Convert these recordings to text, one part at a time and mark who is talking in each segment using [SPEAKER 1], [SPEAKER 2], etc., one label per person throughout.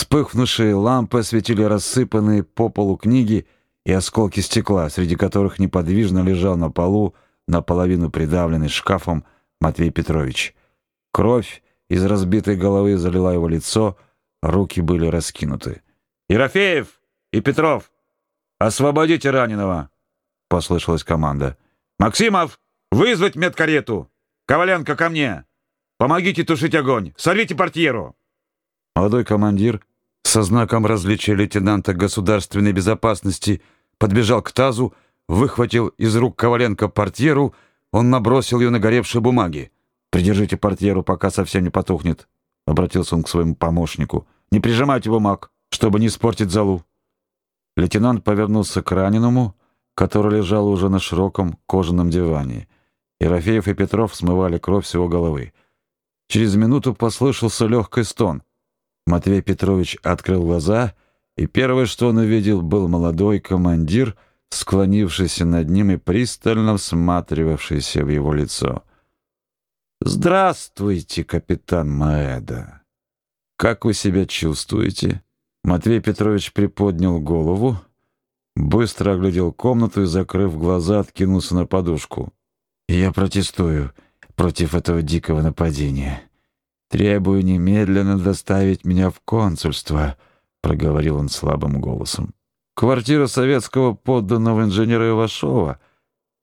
[SPEAKER 1] Вспыхнувшие лампы осветили рассыпанные по полу книги и осколки стекла, среди которых неподвижно лежал на полу, наполовину придавленный шкафом, Матвей Петрович. Кровь из разбитой головы залила его лицо, руки были раскинуты. «Ерофеев и Петров, освободите раненого!» — послышалась команда. «Максимов, вызвать медкарету! Коваленко ко мне! Помогите тушить огонь! Сорвите портьеру!» Молодой командир со знаком различия лейтенанта государственной безопасности подбежал к тазу, выхватил из рук Коваленко портьеру, он набросил ее на горевшие бумаги. «Придержите портьеру, пока совсем не потухнет», — обратился он к своему помощнику. «Не прижимайте бумаг, чтобы не испортить залу». Лейтенант повернулся к раненому, который лежал уже на широком кожаном диване. Ерофеев и Петров смывали кровь с его головы. Через минуту послышался легкий стон. Матвей Петрович открыл глаза, и первое, что он увидел, был молодой командир, склонившийся над ним и пристально всматривавшийся в его лицо. Здравствуйте, капитан Маэда. Как вы себя чувствуете? Матвей Петрович приподнял голову, быстро оглядел комнату и, закрыв глаза, откинулся на подушку. Я протестую против этого дикого нападения. Требую немедленно доставить меня в консульство, проговорил он слабым голосом. Квартира советского подданного инженера Ивашова,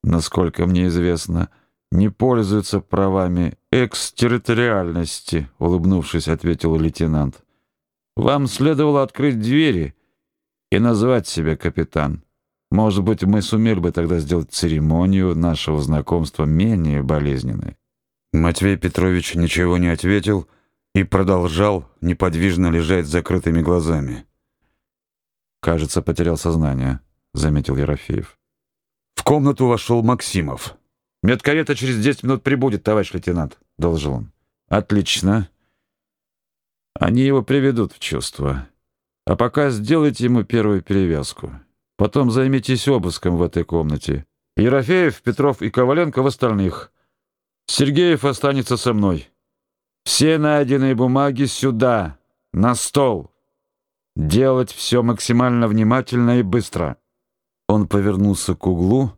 [SPEAKER 1] насколько мне известно, — не пользуются правами экстерриториальности, улыбнувшись, ответил лейтенант. Вам следовало открыть двери и назвать себя капитан. Может быть, мы сумели бы тогда сделать церемонию нашего знакомства менее болезненной. Матвей Петрович ничего не ответил и продолжал неподвижно лежать с закрытыми глазами. Кажется, потерял сознание, заметил Ерофеев. В комнату вошел Максимов. Медкарета через 10 минут прибудет, товарищ лейтенант, доложил он. Отлично. Они его приведут в чувство. А пока сделайте ему первую перевязку. Потом займитесь обыском в этой комнате. Ерофеев, Петров и Коваленко в остальных. Сергеев останется со мной. Все найденные бумаги сюда, на стол. Делать все максимально внимательно и быстро. Он повернулся к углу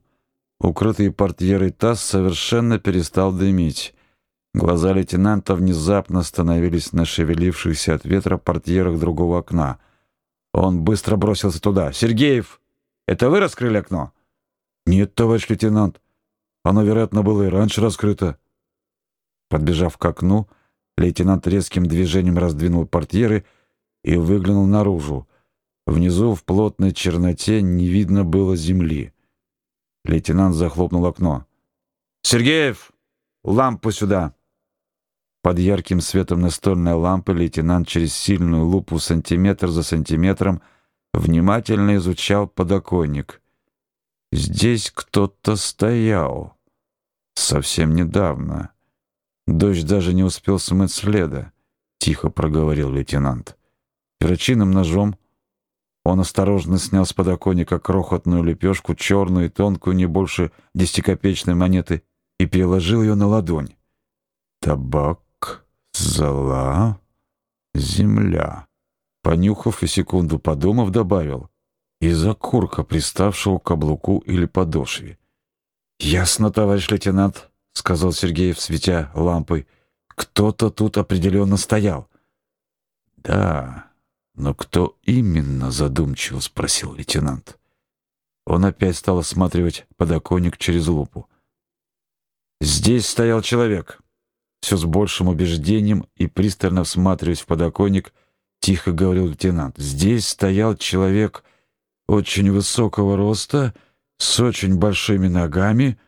[SPEAKER 1] Укрытый портьерой таз совершенно перестал дымить. Глаза лейтенанта внезапно остановились на шевелившихся от ветра портьерах другого окна. Он быстро бросился туда. «Сергеев, это вы раскрыли окно?» «Нет, товарищ лейтенант. Оно, вероятно, было и раньше раскрыто». Подбежав к окну, лейтенант резким движением раздвинул портьеры и выглянул наружу. Внизу в плотной черноте не видно было земли. Лейтенант захлопнул окно. Сергеев, лампу сюда. Под ярким светом настольной лампы лейтенант через сильную лупу сантиметр за сантиметром внимательно изучал подоконник. Здесь кто-то стоял совсем недавно. Дождь даже не успел смыть следа, тихо проговорил лейтенант. Перочинным ножом он осторожно снял с подоконника крохотную лепешку, черную и тонкую, не больше десятикопеечной монеты, и переложил ее на ладонь. Табак, зола, земля. Понюхав и секунду подумав, добавил: из окурка, приставшего к каблуку или подошве. Ясно, товарищ лейтенант, сказал Сергеев, светя лампой. Кто-то тут определенно стоял. Да, но кто именно, задумчиво спросил лейтенант. Он опять стал осматривать подоконник через лупу. Здесь стоял человек. Все с большим убеждением и пристально всматриваясь в подоконник, тихо говорил лейтенант. Здесь стоял человек очень высокого роста, с очень большими ногами.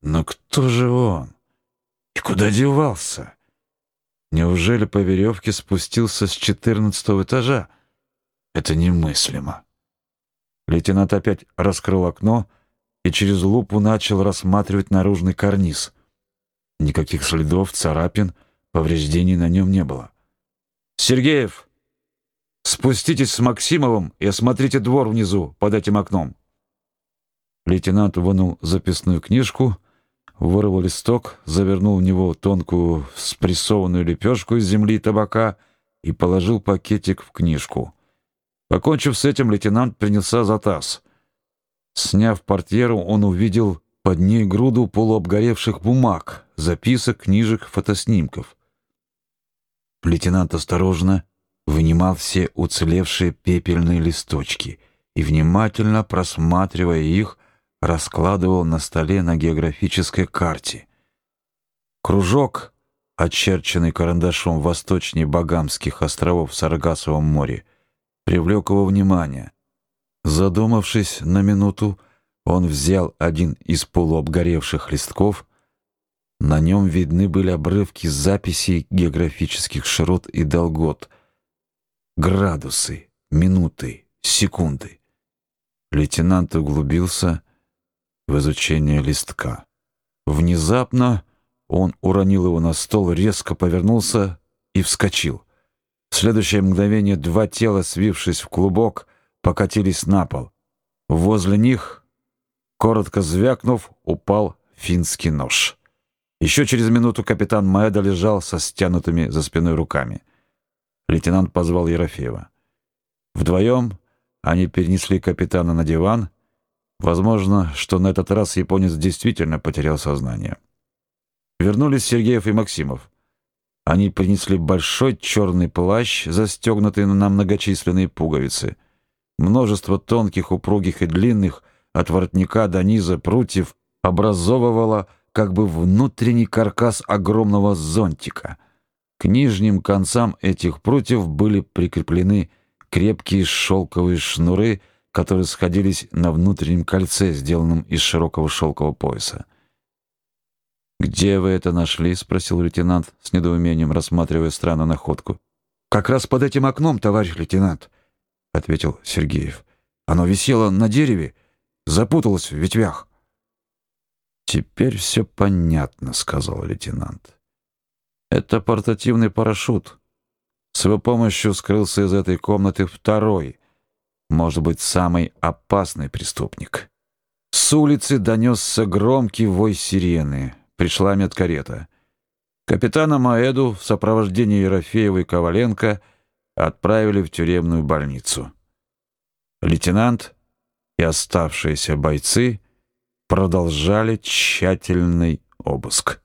[SPEAKER 1] Но кто же он? И куда девался? Неужели по веревке спустился с четырнадцатого этажа? Это немыслимо. Лейтенант опять раскрыл окно и через лупу начал рассматривать наружный карниз. Никаких следов, царапин, повреждений на нем не было. Сергеев, спуститесь с Максимовым и осмотрите двор внизу под этим окном. Лейтенант вынул записную книжку вырвал листок, завернул в него тонкую спрессованную лепешку из земли и табака и положил пакетик в книжку. Покончив с этим, лейтенант принялся за таз. Сняв портьеру, он увидел под ней груду полуобгоревших бумаг, записок, книжек, фотоснимков. Лейтенант осторожно вынимал все уцелевшие пепельные листочки и, внимательно просматривая их, раскладывал на столе на географической карте. Кружок, очерченный карандашом восточнее Багамских островов в Саргасовом море, привлек его внимание. Задумавшись на минуту, он взял один из полуобгоревших листков. На нем видны были обрывки записей географических широт и долгот, градусы, минуты, секунды. Лейтенант углубился в изучение листка. Внезапно он уронил его на стол, резко повернулся и вскочил. В следующее мгновение два тела, свившись в клубок, покатились на пол. Возле них, коротко звякнув, упал финский нож. Еще через минуту капитан Маэда лежал со стянутыми за спиной руками. Лейтенант позвал Ерофеева. Вдвоем они перенесли капитана на диван. Возможно, что на этот раз японец действительно потерял сознание. Вернулись Сергеев и Максимов. Они принесли большой черный плащ, застегнутый на многочисленные пуговицы. Множество тонких, упругих и длинных от воротника до низа прутьев образовывало как бы внутренний каркас огромного зонтика. К нижним концам этих прутьев были прикреплены крепкие шелковые шнуры, которые сходились на внутреннем кольце, сделанном из широкого шелкового пояса. «Где вы это нашли?» — спросил лейтенант, с недоумением рассматривая странную находку. «Как раз под этим окном, товарищ лейтенант», — ответил Сергеев. «Оно висело на дереве, запуталось в ветвях». «Теперь все понятно», — сказал лейтенант. «Это портативный парашют. С его помощью скрылся из этой комнаты второй, может быть, самый опасный преступник». С улицы донесся громкий вой сирены пришла медкарета. Капитана Маэду в сопровождении Ерофеева и Коваленко отправили в тюремную больницу. Лейтенант и оставшиеся бойцы продолжали тщательный обыск.